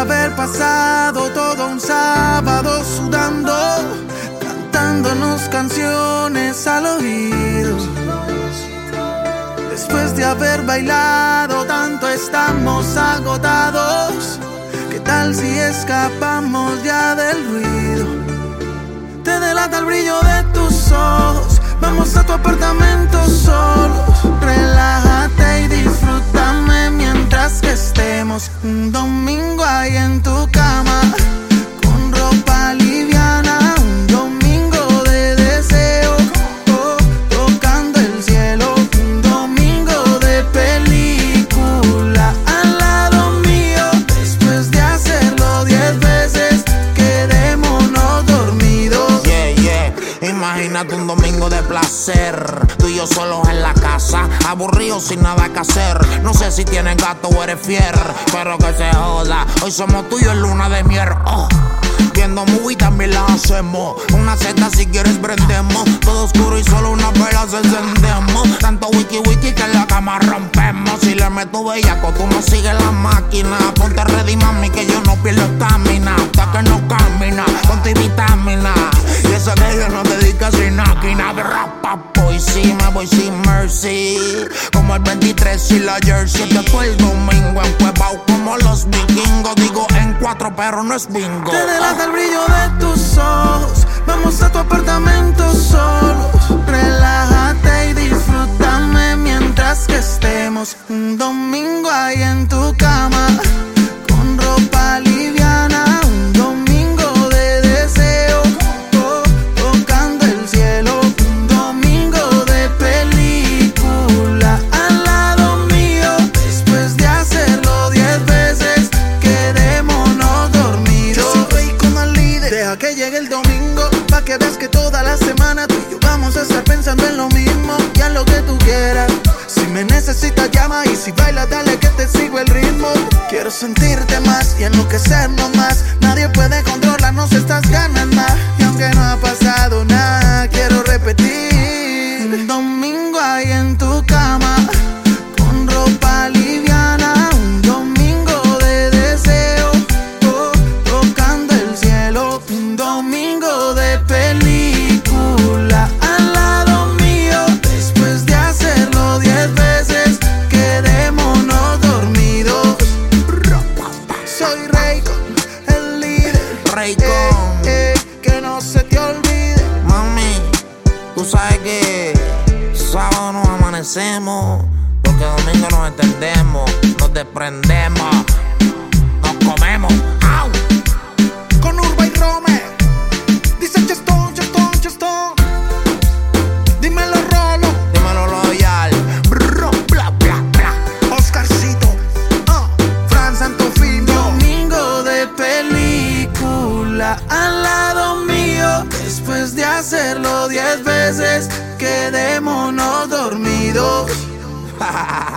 haber pasado todo un sábado sudando, cantándonos canciones al oído. Después de haber bailado tanto estamos agotados. ¿Qué tal si escapamos ya del ruido? Te delata el brillo de tus ojos. Vamos a tu apartamento solos. Imagínate un domingo de placer. Tú y yo solos en la casa, aburridos sin nada que hacer. No sé si tienes gato o eres fier, pero que se joda. Hoy somos tuyos en luna de miel. Oh. Viendo movie también la hacemos. Una seta si quieres prendemos. Todo oscuro y solo una vela se encendemos. Tanto wiki wiki que en la cama rompemos. Si le meto bellaco, tú no sigues la máquina. Ponte ready, mami, que yo no pierdo estamina. Hasta que no camina, ponte vitamina. Y eso que yo no te máquina. Rapa, voy sí, me voy sin mercy. Como el 23 y la jersey. Que fue el domingo en Cuevao como los vikingos. Digo en cuatro, pero no es bingo. Te delata el brillo de tus ojos. Vamos a tu apartamento solos. Relájate y disfrútame mientras que estemos un domingo ahí en tu el domingo, pa' que veas que toda la semana tú y yo vamos a estar pensando en lo mismo y en lo que tú quieras. Si me necesitas, llama y si bailas, dale que te sigo el ritmo. Quiero sentirte más y enloquecernos más. Nadie puede controlarnos estas ganas más. Y aunque no ha pasado nada, quiero repetir. Un domingo ahí en tu cama, tú sabes que sábado nos amanecemos, porque domingo nos entendemos, nos desprendemos, hacerlo diez veces, quedémonos dormidos.